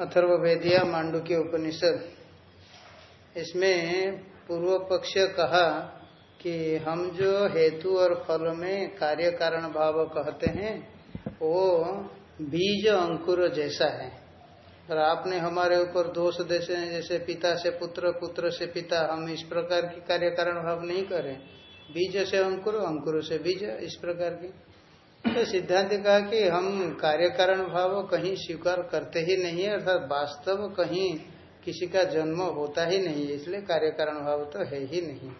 अथर्वेदिया मांडू के उपनिषद। इसमें पूर्व पक्ष कहा कि हम जो हेतु और फल में कार्य कारण भाव कहते हैं, वो बीज अंकुर जैसा है। और आपने हमारे ऊपर दोष देते हैं, जैसे पिता से पुत्र पुत्र से पिता, हम इस प्रकार की कार्य कारण भाव नहीं करें। बीज से अंकुर अंकुर से बीज, इस प्रकार की। तो सिद्धांत कहा कि हम कार्य कारण भाव कहीं स्वीकार करते ही नहीं है, अर्थात वास्तव कहीं किसी का जन्म होता ही नहीं है, इसलिए कार्य कारण भाव तो है ही नहीं।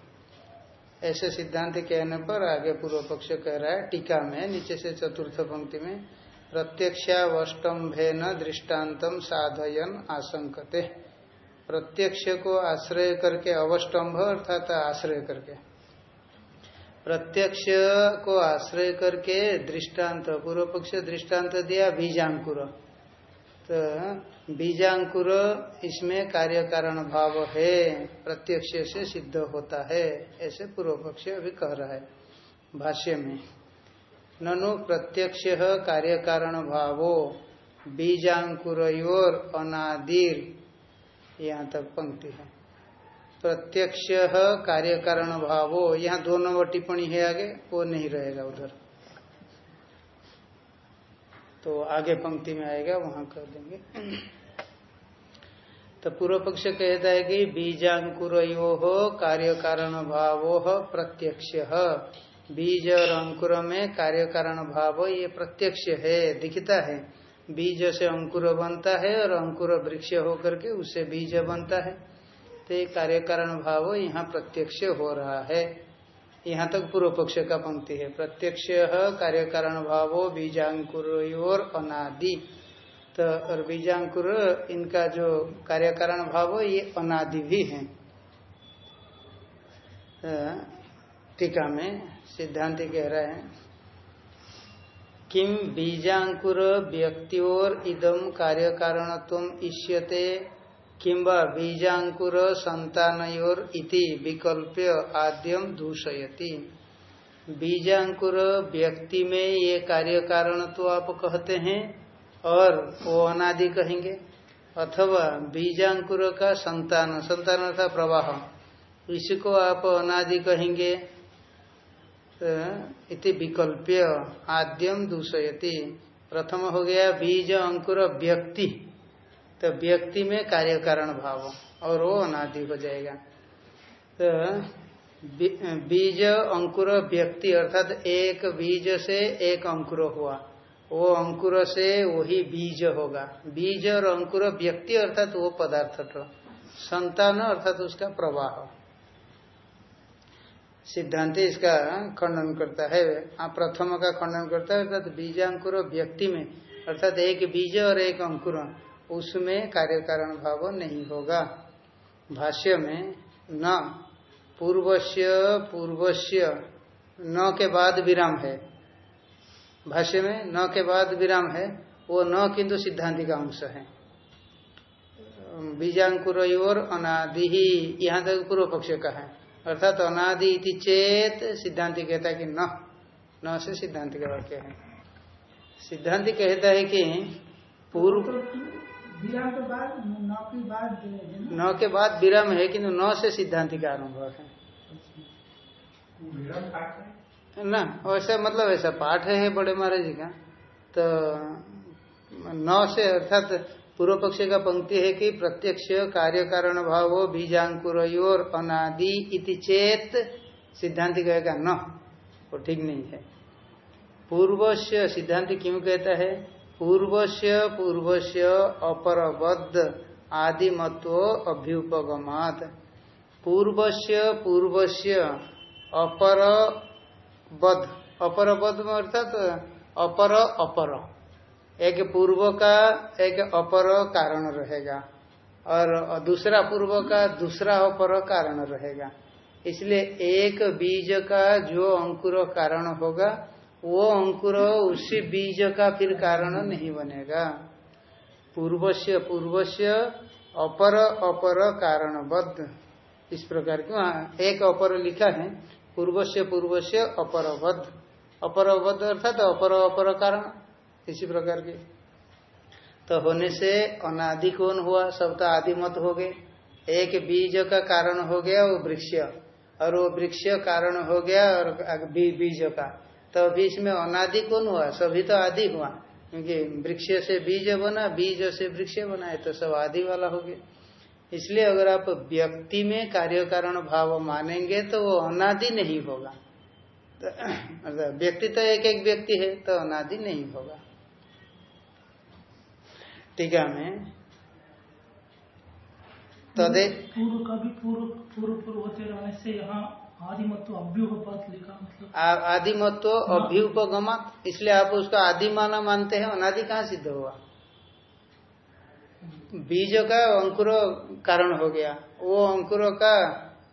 ऐसे सिद्धांत कहने पर आगे पूर्व पक्ष कह रहा है, टीका में, नीचे से चतुर्थ पंक्ति में प्रत्यक्षावष्टम्भे न दृष्टान्तम साधयन आशंकते। प्रत्यक्ष को आश्रय करके अवस्टम्भ अर्थात आश्रय करके। प्रत्यक्ष को आश्रय करके दृष्टांत पूर्व पक्ष दृष्टांत दिया, बीजांकुर। तो बीजांकुर इसमें कार्य कारण भाव है, प्रत्यक्ष से सिद्ध होता है, ऐसे पूर्व पक्ष अभी कह रहा है भाष्य में। ननु प्रत्यक्ष कार्य कारण भावो बीजांकुर अनादिर, यहाँ तक पंक्ति है। प्रत्यक्ष कार्य कारण भावो यहाँ दो नंबर टिप्पणी है आगे, वो नहीं रहेगा उधर। तो आगे पंक्ति में आएगा, वहाँ कर देंगे। तो पूर्व पक्ष कहता है कि बीजांकुर कार्य कारण भावो प्रत्यक्ष। बीज और अंकुर में कार्य कारण भाव ये प्रत्यक्ष है, दिखता है। बीज से अंकुर बनता है और अंकुर वृक्ष होकर के उससे बीज बनता है। तो ये कार्य कारण भाव यहाँ प्रत्यक्ष हो रहा है। यहाँ तक पूर्व पक्ष का पंक्ति है। प्रत्यक्ष कार्य कारण भावो बीजांकुर और अनादि। तो और बीजांकुर, इनका जो कार्य कारण भाव, ये अनादि भी है। टीका में सिद्धांत कह रहे हैं किम बीजांकुर व्यक्तियोर इदम कार्य कारणत्व इष्यते किंबा बीजांकुर इति विकल्प्य आद्यम दूषयति। बीजांकुर व्यक्ति में ये कार्य कारण तो आप कहते हैं, और वो अनादि कहेंगे, अथवा बीजाकुर का संतान संतान था प्रवाह। इसको आप अनादि कहेंगे इति विकल्प्य आद्यम दूषयति। प्रथम हो गया बीज अंकुर व्यक्ति। तो व्यक्ति में कार्य कारण भाव और वो अनादि हो जाएगा। तो बीज अंकुर व्यक्ति अर्थात एक बीज से एक अंकुर हुआ। वो अंकुर से वही बीज होगा। बीज और अंकुर व्यक्ति अर्थात वो पदार्थ तो। संतान अर्थात उसका प्रवाह। सिद्धांत इसका खंडन करता है। प्रथम का खंडन करता है अर्थात बीजांकुर व्यक्ति में अर्थात एक बीज और एक अंकुर। उसमें कार्य कारण भाव नहीं होगा। भाष्य में न, पूर्वस्य पूर्वस्य, न के बाद विराम है। भाष्य में न के बाद विराम है, वो न किंतु सिद्धांति का अंश है। बीजांकुर और अनादि ही यहाँ तक पूर्व पक्ष का है। अर्थात तो अनादि इति चेत सिद्धांति कहता है कि न न से सिद्धांति का वाक्य है। सिद्धांति कहता है कि पूर्व विराम के बाद नौ के बाद नौ? के बाद विराम है किंतु नौ से सिद्धांति का आरंभ है? ना वैसा मतलब ऐसा पाठ है बड़े महाराज जी का। तो नौ से अर्थात पूर्व पक्ष का पंक्ति है कि प्रत्यक्ष कार्य कारण भाव बीजांकुर अनादि इति चेत सिद्धांत कहेगा न वो ठीक नहीं है। पूर्व से सिद्धांत क्यों कहता है? पूर्वस्य पूर्वस्य अपरबद्ध आदिमत्व अभ्युपगमात। पूर्वस्य पूर्वस्य अपर बद अपरबद्ध में अर्थात अपर अपर। एक पूर्व का एक अपर कारण रहेगा और दूसरा पूर्व का दूसरा अपर कारण रहेगा। इसलिए एक बीज का जो अंकुर कारण होगा वो अंकुर उसी बीज का फिर कारण नहीं बनेगा। पूर्वस्य पूर्वस्य अपर अपर कारणबद्ध। इस प्रकार की एक अपर लिखा है। पूर्वस्य पूर्वस्य अपरबद्ध। अपरबद्ध अर्थात अपर अपर कारण, इसी प्रकार के। तो होने से अनादि कौन हुआ? सब तो आदि मत हो गए। एक बीज का कारण हो गया वो वृक्ष। और वो वृक्ष कारण हो गया और बीज का। तो अभी इसमें अनादि कौन हुआ? सभी तो आदि हुआ। क्योंकि वृक्ष से बीज बना, बीज से वृक्ष बना है तो सब आदि वाला हो गया। इसलिए अगर आप व्यक्ति में कार्य कारण भाव मानेंगे तो वो अनादि नहीं होगा। तो मतलब व्यक्ति तो एक एक व्यक्ति है तो अनादि नहीं होगा। टीका में तदे पूर्व का भी पूर्व पूर्व पूर्व होते रहने से यहाँ आदिमत्व अभ्युपगत मतलब। आदिमत्व अभ्युपगमत इसलिए आप उसका आदि माना मानते हैं अनादि कहाँ सिद्ध हुआ? बीज का अंकुर कारण हो गया। वो अंकुर का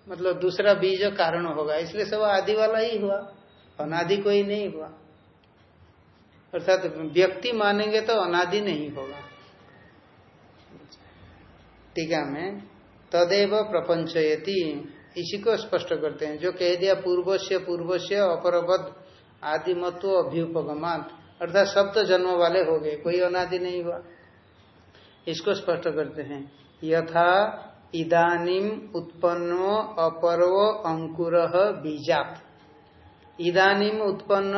मतलब दूसरा बीज कारण होगा। इसलिए सब आदि वाला ही हुआ। अनादि कोई नहीं हुआ। अर्थात व्यक्ति मानेंगे तो अनादि नहीं होगा। टीका में तदेव प्रपंचयति। इसी को स्पष्ट करते हैं। जो कह दिया पूर्व से पूर्व से अपरबद्ध आदिमत्व अभ्युपगमान अर्थात सब तो जन्म वाले हो गए, कोई अनादि नहीं हुआ। इसको स्पष्ट करते हैं। यथा इदानीम उत्पन्नो अपरो अंकुर बीजात। इदानीम उत्पन्न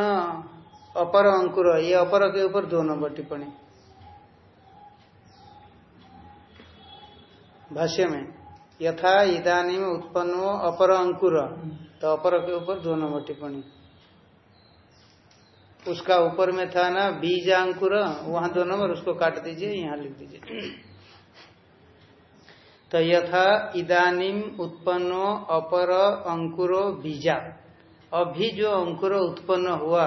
अपर अंकुर, ये अपर के ऊपर दो नंबर टिप्पणी। भाष्य में यथा इदानी उत्पन्न अपर अंकुर। तो अपर के ऊपर दो नंबर टिप्पणी। उसका ऊपर में था ना बीज अंकुर वहाँ दो नंबर, उसको काट दीजिए, यहाँ लिख दीजिए। तो यथा इदानीम उत्पन्नो अपर अंकुरो बीजा। अभी जो अंकुर उत्पन्न हुआ,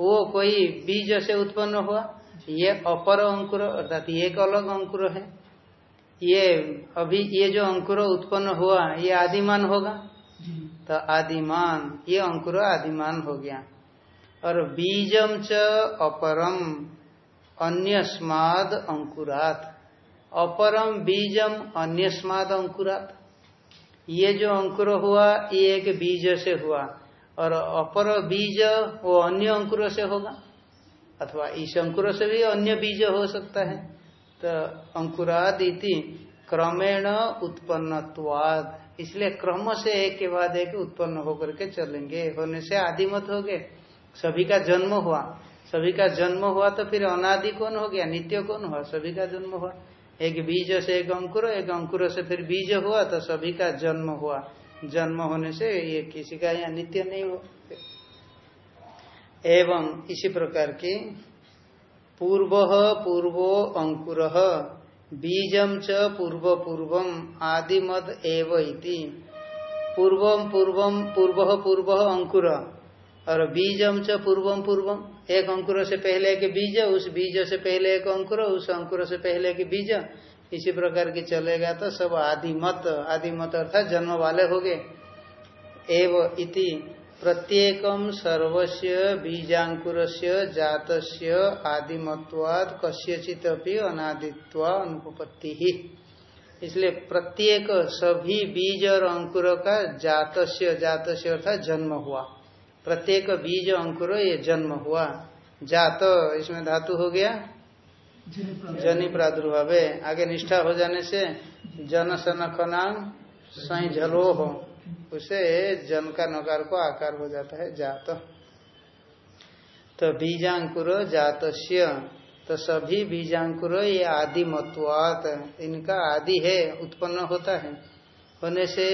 वो कोई बीज से उत्पन्न हुआ? ये अपर अंकुर, अर्थात एक अलग अंकुर है। ये अभी ये जो अंकुर उत्पन्न हुआ ये आदिमान होगा? तो आदिमान ये अंकुर आदिमान हो गया। और बीजम च अपरम अन्यस्माद अंकुरात। अपरम बीजम अन्यस्माद अंकुरात। ये जो अंकुर हुआ ये एक बीज से हुआ। और अपर बीज वो अन्य अंकुर से होगा? अथवा इस अंकुर से भी अन्य बीज हो सकता है। तो अंकुराद इति क्रमेण उत्पन्नवाद इसलिए क्रम से एक के बाद एक उत्पन्न होकर के चलेंगे। होने से आदि मत हो गए। सभी का जन्म हुआ। सभी का जन्म हुआ तो फिर अनादि कौन हो गया? नित्य कौन हुआ? सभी का जन्म हुआ। एक बीज से एक अंकुर एक अंकुर से फिर बीज हुआ तो सभी का जन्म हुआ। जन्म होने से ये किसी का यहाँ नित्य नहीं हो एवं इसी प्रकार की पूर्व पूर्वो अंकुर बीजम च पूर्व पूर्वम आदिमद एव इति। पूर्वम पूर्वम पूर्व पूर्व अंकुर और बीजम च पूर्वम पूर्वम, एक अंकुर से पहले के बीज, उस बीज से पहले एक अंकुर उस अंकुर से पहले के बीज। इसी प्रकार की चलेगा तो सब आदिमत आदिमत अर्थात जन्म वाले हो गए। एव इति। प्रत्येक सर्वस्य बीजाकुर जात आदिमत्वाद कस्यचित अनादित्व अनुपत्ति ही इसलिए प्रत्येक सभी बीज और अंकुर का जातस्य जातस्य अर्थात जन्म हुआ। प्रत्येक बीज, अंकुर, ये जन्म हुआ। जात, इसमें धातु हो गया? जनि प्रादुर्भाव आगे निष्ठा हो जाने से जन सनखनांग सही झलो हो उसे जन का नकार को आकार हो जाता है, जात। तो बीजाकुर जात तो सभी बीजाकुर ये आदि मत्वात इनका आदि है, उत्पन्न होता है। होने से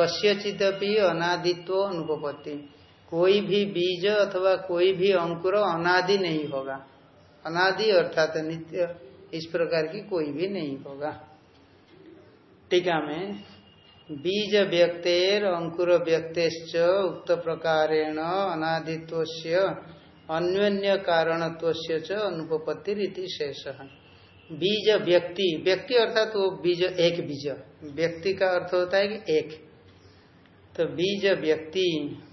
कस्यचित भी अनादित्व अनुपत्ति कोई भी बीज अथवा कोई भी अंकुर अनादि नहीं होगा। अनादि अर्थात नित्य, इस प्रकार की कोई भी नहीं होगा। टीका में बीज व्यक्तेर अंकुर व्यक्तेश्च उक्त प्रकारेण अनादित्व अन्योन्य कारणत्व अनुपत्ति रीति शेष। बीज व्यक्ति व्यक्ति अर्थात वो बीज, एक बीज। व्यक्ति का अर्थ होता है कि एक। तो बीज व्यक्ति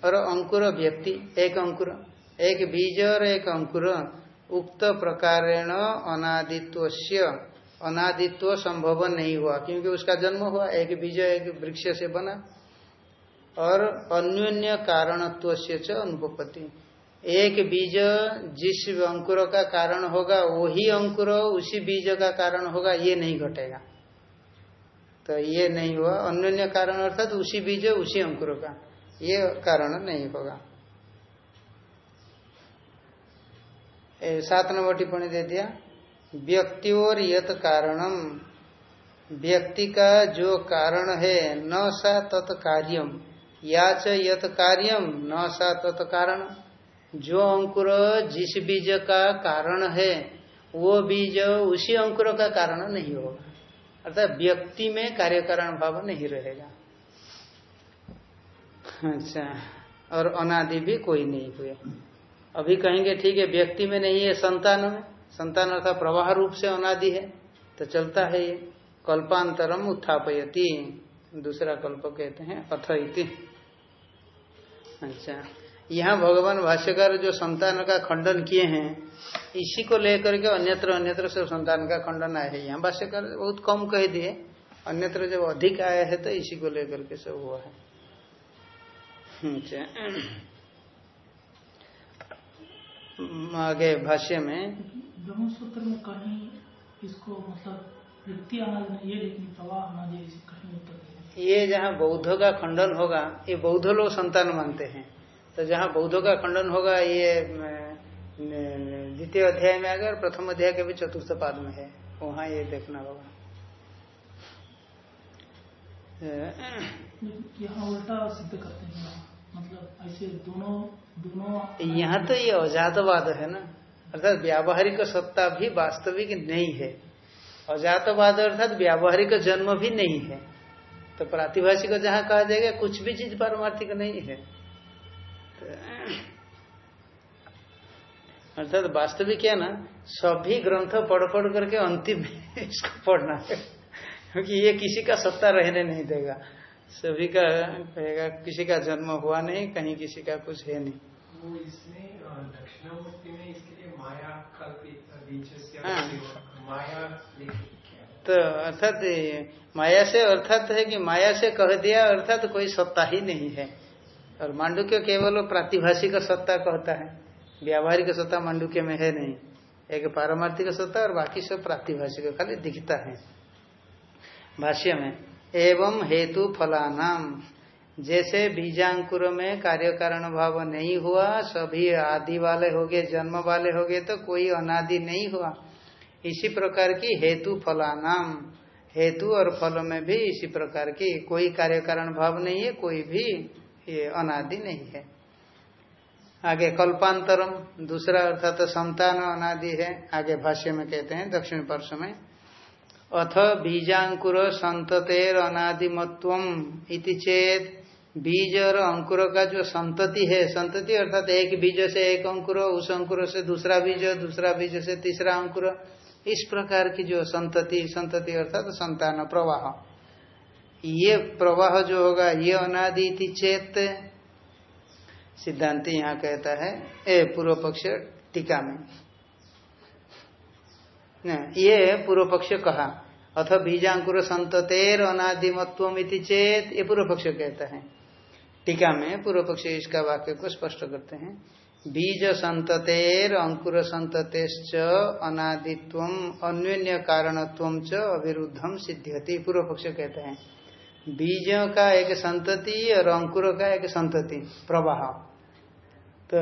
और अंकुर व्यक्ति एक अंकुर, एक बीज और एक अंकुर उक्त प्रकारेण अनादित्व अनादित्व संभव नहीं हुआ, क्योंकि उसका जन्म हुआ, एक बीज एक वृक्ष से बना। और अन्योन्य कारणत्व से अनुपत्ति एक बीज जिस अंकुर का कारण होगा, वही अंकुर उसी बीज का कारण होगा, ये नहीं घटेगा। तो ये नहीं हुआ। अन्य कारण अर्थात तो उसी बीज, उसी अंकुर का। ये कारण नहीं होगा। सात नंबर टिप्पणी दे दिया। व्यक्ति और यत कारणम। व्यक्ति का जो कारण है, न सा तत्कार्यम या च यत कार्यम, न सा तत्कारण जो अंकुर जिस बीज का कारण है, वो बीज उसी अंकुर का कारण नहीं होगा। अर्थात व्यक्ति में कार्य कारण भाव नहीं रहेगा। अच्छा और अनादि भी कोई नहीं हुए अभी कहेंगे, ठीक है, व्यक्ति में नहीं है, संतान में। संतान अर्थात प्रवाह रूप से अनादि है तो चलता है ये। कल्पांतरम उत्थापयती, दूसरा कल्प कहते हैं, अथ इति। अच्छा यहाँ भगवान भाष्यकार जो संतान का खंडन किए हैं, इसी को लेकर के अन्यत्र अन्यत्र सब संतान का खंडन आया है। यहाँ भाष्यकार बहुत कम कह दिए, अन्यत्र जब अधिक आया है तो इसी को लेकर के सब हुआ है। अच्छा आगे भाष्य में। ब्रह्मसूत्र में कहीं इसको मतलब ये जहाँ बौद्ध का खंडन होगा ये बौद्ध लोग संतान मानते हैं। तो जहाँ बौद्धों का खंडन होगा ये द्वितीय अध्याय में अगर प्रथम अध्याय के भी चतुर्थ पाद में है। वहाँ ये देखना होगा। यहाँ उल्टा सिद्ध करते हैं। मतलब ऐसे दोनों यहाँ तो ये अजातवाद है ना? अर्थात व्यावहारिक सत्ता भी वास्तविक नहीं है। अजातवाद अर्थात व्यावहारिक जन्म भी नहीं है। तो प्रातिभाषिक जहाँ कहा जाएगा, कुछ भी चीज़ पारमार्थिक नहीं है। अर्थात वास्तविक क्या ना, सभी ग्रंथ पढ़ पढ़ करके अंतिम इसको पढ़ना है। क्योंकि ये किसी का सत्ता रहने नहीं देगा। सभी का कहेगा किसी का जन्म हुआ नहीं कहीं किसी का कुछ है नहीं। वो इसमें दक्षिणामूर्ति में इसके लिए माया हाँ। माया तो अर्थात माया से अर्थात है कि माया से कह दिया अर्थात कोई सत्ता ही नहीं है। और मांडुक्य केवल प्रातिभाषिक सत्ता कहता है। व्यावहारिक सत्ता मांडुक्य में है नहीं। एक पारमार्थिक सत्ता और बाकी सब प्रातिभाषिक खाली दिखता है। भाष्य में एवं हेतु फलानाम। जैसे बीजांकुर में कार्य कारण भाव नहीं हुआ, सभी आदि वाले हो गए, जन्म वाले हो गए तो कोई अनादि नहीं हुआ। इसी प्रकार की हेतु फलानाम। हेतु और फल में भी इसी प्रकार की कोई कार्य कारण भाव नहीं है, कोई भी ये अनादि नहीं है। आगे कल्पांतरम, दूसरा अर्थात तो संतान अनादि है। आगे भाष्य में कहते हैं, दक्षिण पर्श में। अथ बीजाकुर संततेर अनादिमत्व इति चेत बीज और अंकुर का जो संतति है, संतति अर्थात एक बीज से एक अंकुर, उस अंकुर से दूसरा बीज दूसरा बीज से तीसरा अंकुर, इस प्रकार की जो संतति संतति अर्थात संतान प्रवाह। ये प्रवाह जो होगा, ये अनादि चेत, सिद्धांति यहाँ कहता है, ए पूर्व पक्ष टीका में। ये पूर्व पक्ष कहा। अथ बीजांकुर संततेर अनादिमत्व चेत ये पूर्व पक्ष कहता है। टीका में पूर्व पक्ष इसका वाक्य को स्पष्ट करते हैं। बीज संततेर अंकुर संततेश्च अनादित्व अन्योन्य कारणत्व च अविरुद्धम सिद्ध्यति पूर्व पक्ष कहते हैं। बीजों का एक संतति और अंकुर का एक संतति, प्रवाह। तो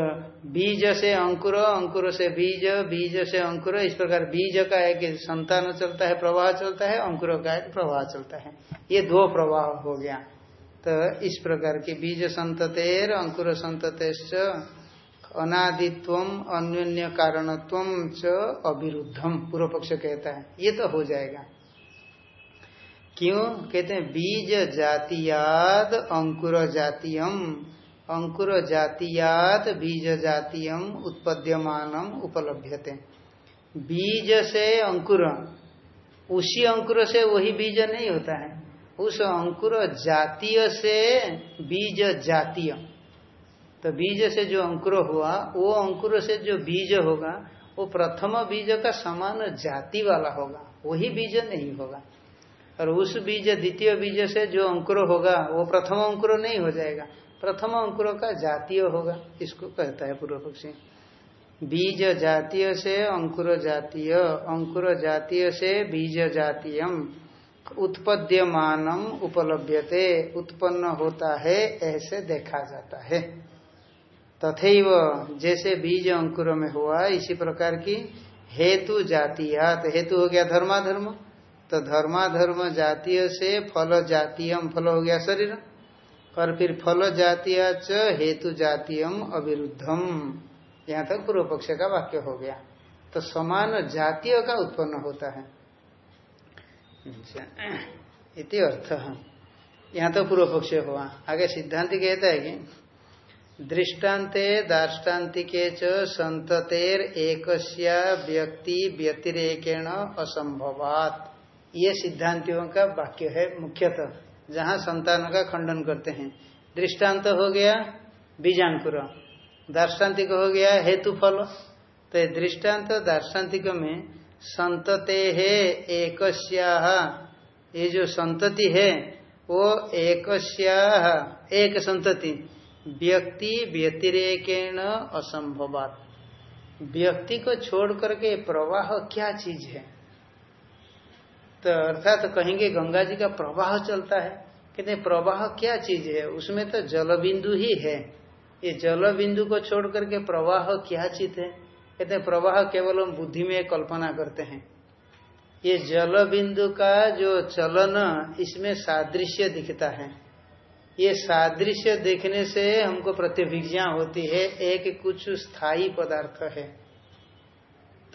बीज से अंकुर अंकुर से बीज बीज से अंकुर, इस प्रकार बीज का एक संतान चलता है, प्रवाह चलता है, अंकुर का एक प्रवाह चलता है। ये दो प्रवाह हो गया। तो इस प्रकार की बीज संततेर, अंकुर संततेश्च अनादित्व अन्योन्य कारणत्व च अविरुद्धम, पूर्व पक्ष कहता है। ये तो हो जाएगा। क्यों? कहते हैं, बीज जातियाद, अंकुर जातीयम। अंकुर जातियाद बीज जातीयम उत्पद्यमानम उपलभ्यते। बीज से अंकुर। उसी अंकुर से वही बीज नहीं होता है। उस अंकुर जातीय से बीज जातीय तो बीज से जो अंकुर हुआ, वो अंकुर से जो बीज होगा, वो प्रथम बीज का समान जाति वाला होगा। वही बीज नहीं होगा। और उस बीज, द्वितीय बीज से जो अंकुर होगा, वो प्रथम अंकुर नहीं हो जाएगा। प्रथम अंकुर का जातीय होगा, इसको कहता है पूर्व पक्षी। बीज जातीय से अंकुर जातीय अंकुर जातीय से बीज जातीयम। उत्पद्यमानम उपलभ्यते उत्पन्न होता है, ऐसे देखा जाता है। तथैव जैसे बीज अंकुर में हुआ, इसी प्रकार की हेतु जातीयात। हेतु हो गया धर्माधर्म। तो धर्माधर्म जातीय से फल जातीयम, फल हो गया शरीर। और फिर फल जातीय च हेतु जातीयम अविरुद्धम। यहाँ तक पूर्व पक्ष का वाक्य हो गया। तो समान जातीय का उत्पन्न होता है। अच्छा, इति अर्थ। यहाँ तो पूर्व पक्ष हुआ। आगे सिद्धांत कहता है कि दृष्टान्ते दार्ष्टान्तिके च संततेर एक व्यक्ति व्यतिरेकेण असंभवात। ये सिद्धांतियों का वाक्य है मुख्यतः। जहाँ संतान का खंडन करते हैं। दृष्टांत हो गया बीजांकुर दार्शांतिक हो गया हेतु फल तो दृष्टांत दार्शांतिक में संतते है एक ये जो संतति है, वो एक एक संतति। व्यक्ति व्यतिरेकेण असंभवात। व्यक्ति को छोड़ करके प्रवाह क्या चीज़ है? तो अर्थात तो कहेंगे, गंगा जी का प्रवाह चलता है। कहते प्रवाह क्या चीज़ है? उसमें तो जल बिंदु ही है। ये जल बिंदु को छोड़ करके प्रवाह क्या चीज़ है? कहते प्रवाह केवल हम बुद्धि में कल्पना करते हैं। ये जल बिंदु का जो चलन, इसमें सादृश्य दिखता है। ये सादृश्य देखने से हमको प्रत्यभिज्ञा होती है, एक कुछ स्थायी पदार्थ है।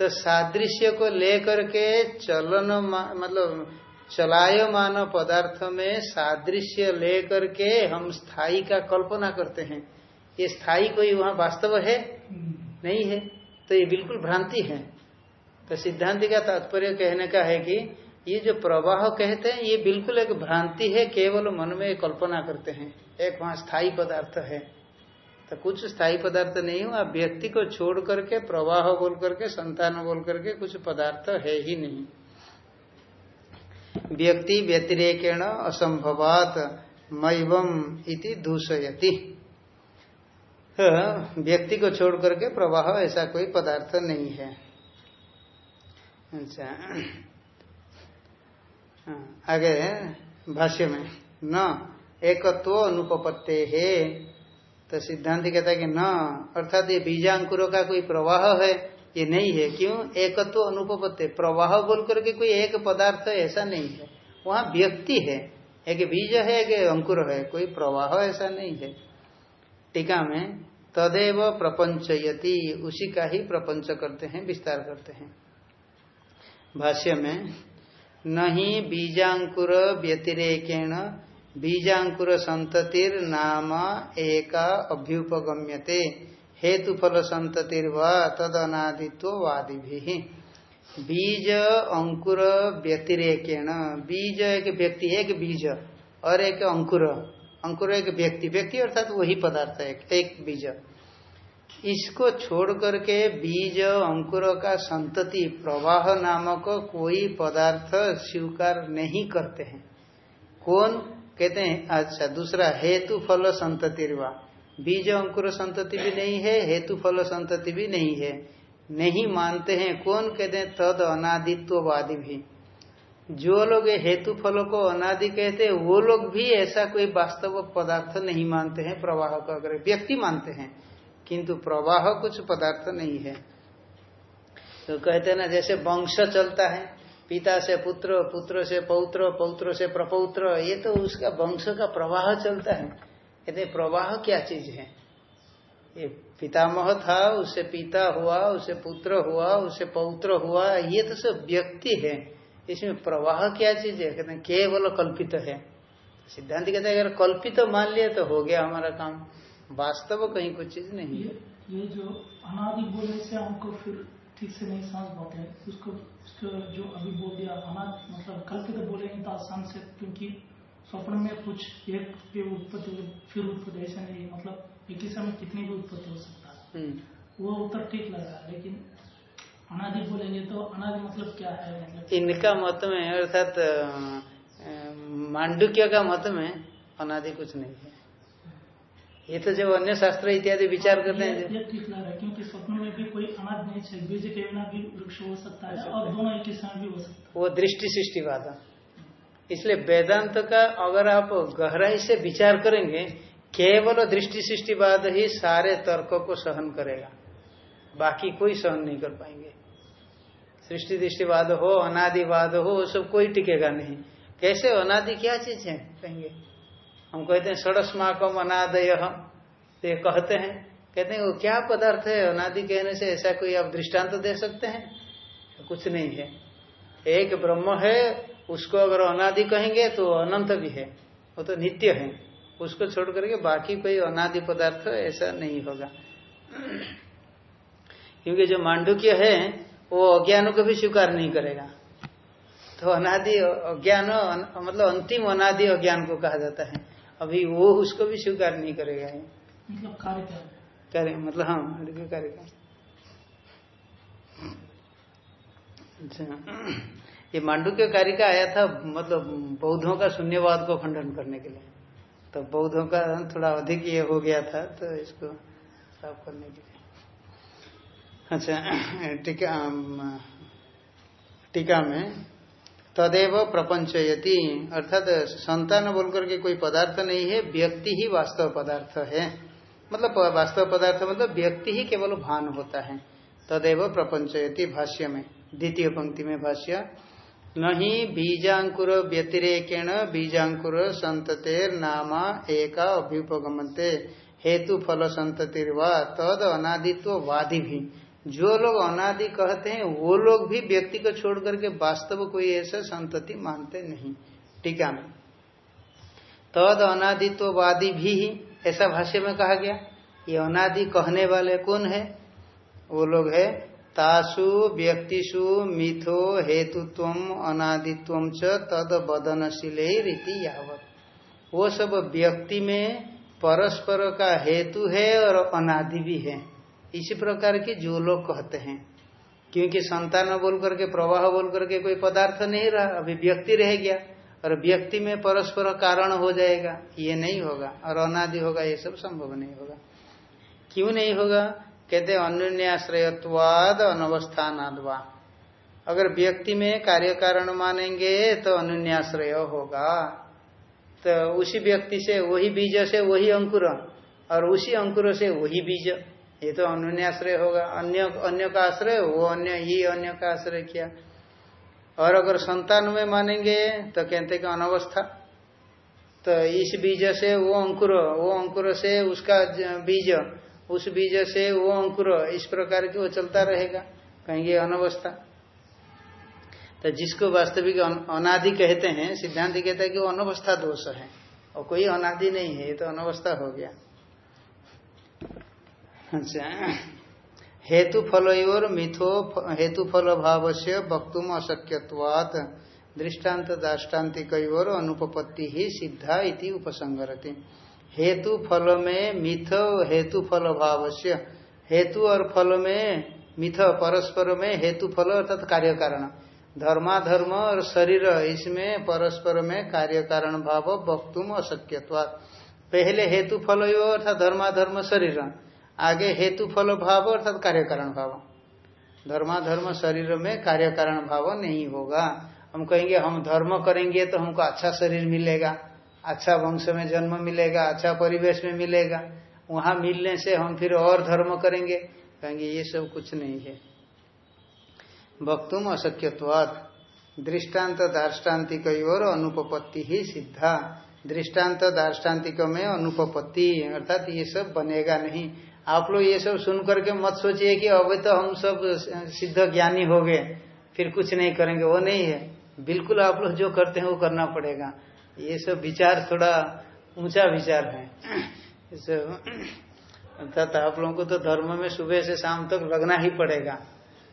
तो सादृश्य को लेकर के चलन मतलब चलायमान पदार्थ में सादृश्य लेकर के हम स्थायी का कल्पना करते हैं। ये स्थायी कोई वहाँ वास्तव है? नहीं है। तो ये बिल्कुल भ्रांति है। तो सिद्धांति का तात्पर्य कहने का है कि ये जो प्रवाह कहते हैं, ये बिल्कुल एक भ्रांति है, केवल मन में कल्पना करते हैं। एक वहाँ स्थायी पदार्थ है। तो कुछ स्थायी पदार्थ नहीं हुआ। व्यक्ति को छोड़ करके प्रवाह बोल करके संतान बोल करके कुछ पदार्थ है ही नहीं। व्यक्ति व्यतिरेकेण असंभवात मैवम इति दूषयति। तो व्यक्ति को छोड़ करके प्रवाह ऐसा कोई पदार्थ नहीं है। अच्छा। हाँ, आगे भाष्य में। न एकत्व अनुपत्ते है तो सिद्धांत कहता है कि न, अर्थात ये बीजांकुरों का कोई प्रवाह है, ये नहीं है। क्यों? एकत्व तो अनुपत्ति प्रवाह बोल करके कोई एक पदार्थ ऐसा नहीं है। वहाँ व्यक्ति है। एक बीज है, एक अंकुर है। कोई प्रवाह ऐसा नहीं है। टीका में, तदेव प्रपंच प्रपंचयति, उसी का ही प्रपंच करते हैं, विस्तार करते हैं। भाष्य में नहीं बीजाकुर व्यतिरेकेण बीजांकुर संततिर नाम एका अभ्युपगम्यते। हेतुफल संततिर व तद अनादित्व वादि भी बीज अंकुर व्यतिरेकेण। बीज एक व्यक्ति एक बीज, और एक अंकुर। अंकुर एक व्यक्ति व्यक्ति अर्थात वही पदार्थ है, एक बीज। इसको छोड़ करके बीज अंकुर का संतति, प्रवाह नामक कोई पदार्थ स्वीकार नहीं करते हैं। कौन? कहते हैं अच्छा दूसरा, हेतु फल संतति बीज अंकुर संतति भी नहीं है, हेतु फल संतति भी नहीं है। नहीं मानते हैं, कौन? कहते हैं, तद अनादित्ववादी भी। जो लोग हेतु फलों को अनादि कहते हैं, वो लोग भी ऐसा कोई वास्तव पदार्थ नहीं मानते हैं प्रवाह को अगर व्यक्ति मानते हैं, किंतु प्रवाह कुछ पदार्थ नहीं है। तो कहते हैं ना, जैसे वंश चलता है पिता से पुत्र पुत्र से पौत्र पौत्र से प्रपौत्र ये तो उसका वंश का प्रवाह चलता है। कहते प्रवाह क्या चीज़ है? ये पितामह था उससे पिता हुआ उसे पुत्र हुआ उसे पौत्र हुआ ये तो सब व्यक्ति है। इसमें प्रवाह क्या चीज़ है? कहते हैं केवल कल्पित है। सिद्धांत कहते हैं अगर कल्पित तो मान लिया तो हो गया हमारा काम। वास्तव कहीं कुछ चीज़ नहीं ये, ये जो अनादि बोलने से हमको फिर ठीक से नहीं समझ पाते उसको उसको जो अभी बोल दिया अनाद मतलब कल्पित तो बोलेंगे तो आसान से क्योंकि स्वप्न में कुछ एक के उत्पत्ति फिर उत्पत्ति ऐसा नहीं मतलब एक ही समय कितनी भी उत्पत्ति हो सकता है। हम्म। वो उत्तर ठीक लग रहा है लेकिन अनादि बोलेंगे तो अनादि मतलब क्या है? मतलब इनका मत में अर्थात मांडुक्य का मत में अनादि कुछ नहीं है। ये तो जब अन्य शास्त्र इत्यादि विचार करते हैं है क्योंकि स्वप्न में भी कोई अनाज नहीं चाहिए बीज के बिना भी वृक्ष हो सकता है और दोनों एक ही भी हो सकता वो दृष्टि सृष्टिवाद इसलिए वेदांत का अगर आप गहराई से विचार करेंगे केवल दृष्टि सृष्टिवाद ही सारे तर्कों को सहन करेगा। बाकी कोई सहन नहीं कर पाएँगे। सृष्टि दृष्टिवाद हो अनादिवाद हो वो सब कोई टिकेगा नहीं। कैसे? अनादि क्या चीज़ है? कहेंगे। हम कहते हैं सड़स्माकम अनादय। तो ये कहते हैं कहते हैं, वो क्या पदार्थ है? अनादि कहने से ऐसा कोई आप दृष्टांत तो दे सकते हैं? कुछ नहीं है। एक ब्रह्म है, उसको अगर अनादि कहेंगे तो अनंत भी है। वो तो नित्य है। उसको छोड़ करके बाकी कोई अनादि पदार्थ ऐसा नहीं होगा। क्योंकि जो मांडुक्य है, वो अज्ञान को भी स्वीकार नहीं करेगा। तो अनादि, अज्ञान मतलब अंतिम अनादि अज्ञान को कहा जाता है। अभी वो उसको भी स्वीकार नहीं करेगा। मतलब क्या कार्य मतलब हाँ कार्य का अच्छा। ये के कार्य का आया था मतलब बौद्धों का शून्यवाद को खंडन करने के लिए। तो बौद्धों का थोड़ा अधिक ये हो गया था तो इसको साफ़ करने के लिए। अच्छा टीका टीका में तदेव प्रपंचयति। अर्थात संतान बोलकर के कोई पदार्थ नहीं है, व्यक्ति ही वास्तव पदार्थ है। मतलब वास्तव पदार्थ मतलब व्यक्ति ही केवल भान होता है। तदेव प्रपंचयति भाष्य में, द्वितीय पंक्ति में भाष्य। नहीं बीजाकुर व्यतिरेकेण, बीजाकुर संततेर नामा एका अभ्युपगमते हेतु फल संततिर्वा तद अनादित्व वादी भी जो लोग अनादि कहते हैं, वो लोग भी व्यक्ति को छोड़ करके वास्तव कोई ऐसा संतति मानते नहीं। टीका में तद अनादित्ववादी भी ऐसा भाष्य में कहा गया। ये अनादि कहने वाले कौन है? वो लोग है, तासु व्यक्तिषु मिथो, हेतुत्व, अनादित्व च तद बदनशील रीति यावत। वो सब व्यक्ति में परस्पर का हेतु है और अनादि भी है। इसी प्रकार की जो लोग कहते हैं, क्योंकि संतान बोल करके, प्रवाह बोल करके कोई पदार्थ नहीं रहा, अभी व्यक्ति रह गया, और व्यक्ति में परस्पर कारण हो जाएगा, ये नहीं होगा, और अनादि होगा, ये सब संभव नहीं होगा। क्यों नहीं होगा? कहते अनुन्याश्रयत्वाद अनवस्थानादवा। अगर व्यक्ति में कार्य कारण मानेंगे तो अनुन्याश्रय होगा। तो उसी व्यक्ति से, वही बीज से वही अंकुर, और उसी अंकुर से वही बीज। ये तो अनुन्याश्रय होगा। अन्य अन्य का आश्रय, वो अन्य ही अन्य का आश्रय किया। और अगर संतान में मानेंगे तो कहते कि अनवस्था। तो इस बीज से वो अंकुर वो अंकुर से उसका बीज, उस बीज से वो अंकुर, इस प्रकार की वो चलता रहेगा। कहेंगे अनवस्था। तो जिसको वास्तविक अनादि कहते हैं, सिद्धांत कहता है कि वो अनवस्था दोष है। और कोई अनादि नहीं है, ये तो अनवस्था हो गया। अच्छा। हेतु फल मिथो हेतु फल भाव से वक्तुम अशक्यवात दृष्टांत दाष्टान्तिक अनुपपत्ति ही सिद्धा इति उपसंगरती हेतु फल में मिथ हेतु फल भाव से हेतु और फल में मिथ परस्पर में हेतु फल अर्थात कार्य कारण धर्माधर्म और शरीर, इसमें परस्पर में कार्य कारण भाव वक्तुम अशक्यवा पहले हेतु फल अर्थात धर्माधर्म, शरीर। आगे हेतु, फल, भाव अर्थात कार्य कारण भाव। धर्माधर्म शरीर में कार्य कारण भाव नहीं होगा। हम कहेंगे, हम धर्म करेंगे तो हमको अच्छा शरीर मिलेगा अच्छा वंश में जन्म मिलेगा अच्छा परिवेश में मिलेगा। वहाँ मिलने से हम फिर और धर्म करेंगे। कहेंगे, ये सब कुछ नहीं है। वक्तुम अशक्यवाद दृष्टांत दार्ष्टान्तिक और अनुपपत्ति ही सिद्धा। दृष्टांत दार्ष्टान्तिक में अनुपपत्ति, अर्थात ये सब बनेगा नहीं। आप लोग ये सब सुन करके मत सोचिए कि अब तो हम सब सिद्ध ज्ञानी हो गए, फिर कुछ नहीं करेंगे। वो नहीं है। बिल्कुल आप लोग जो करते हैं वो करना पड़ेगा। ये सब विचार थोड़ा ऊँचा विचार है। अर्थात आप लोगों को तो धर्म में सुबह से शाम तक लगना ही पड़ेगा।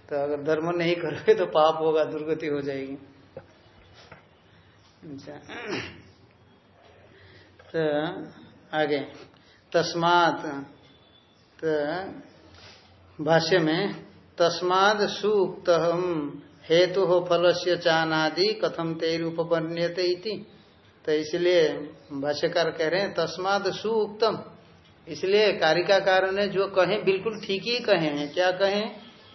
तो अगर धर्म नहीं करोगे तो पाप होगा, दुर्गति हो जाएगी। अच्छा। तो आगे। तस्मात तो भाष्य में, तस्माद सुक्त हम हेतु हो फल से चानादि कथम तेर उपन्यते तो इसलिए भाष्यकार कह रहे हैं, तस्माद सुउक्तम इसलिए कारिकाकार ने जो कहें, बिल्कुल ठीक ही कहे हैं क्या कहें?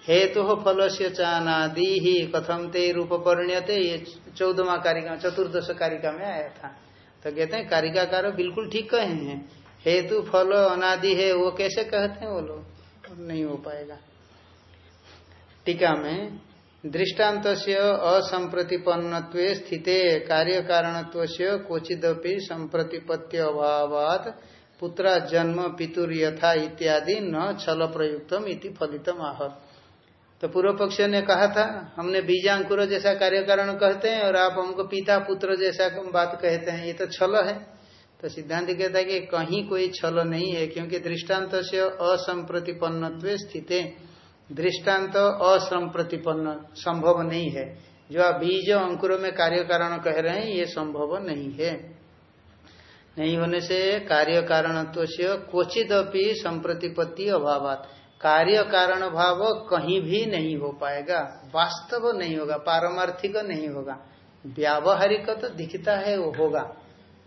हेतु तो फल से चानादि ही कथम ते रूप परिणयते ये चौदमा कारिका, चतुर्दश कारिका में आया था। तो कहते हैं, कारिकाकार बिल्कुल ठीक कहे हैं। हेतु, फल, अनादि है, वो कैसे कहते हैं वो लोग? नहीं हो पाएगा। टीका में दृष्टांत असंप्रतिपन्न स्थित कार्य कारणत्व से क्वचिदपि संप्रतिपत्ति अभावात पुत्रा, जन्म पितुर यथा इत्यादि न छल प्रयुक्तम इति फलितम आह। तो पूर्व पक्ष ने कहा था, हमने बीजांकुर जैसा कार्य कारण कहते हैं और आप हमको पिता, पुत्र जैसा बात कहते हैं, ये तो छल है। तो सिद्धांत कहता है कि कहीं कोई छल नहीं है, क्योंकि दृष्टांत से असंप्रतिपन्न स्थित। दृष्टांत असंप्रतिपन्न, संभव नहीं है। जो आप बीज अंकुरों में कार्य कारण कह रहे हैं, ये संभव नहीं है। नहीं होने से कार्य कारण से क्वचित अपनी संप्रतिपत्ति अभाव कार्य कारण भाव कहीं भी नहीं हो पाएगा, वास्तव नहीं होगा, पारमार्थिक नहीं होगा। व्यावहारिक तो दिखता है वो होगा।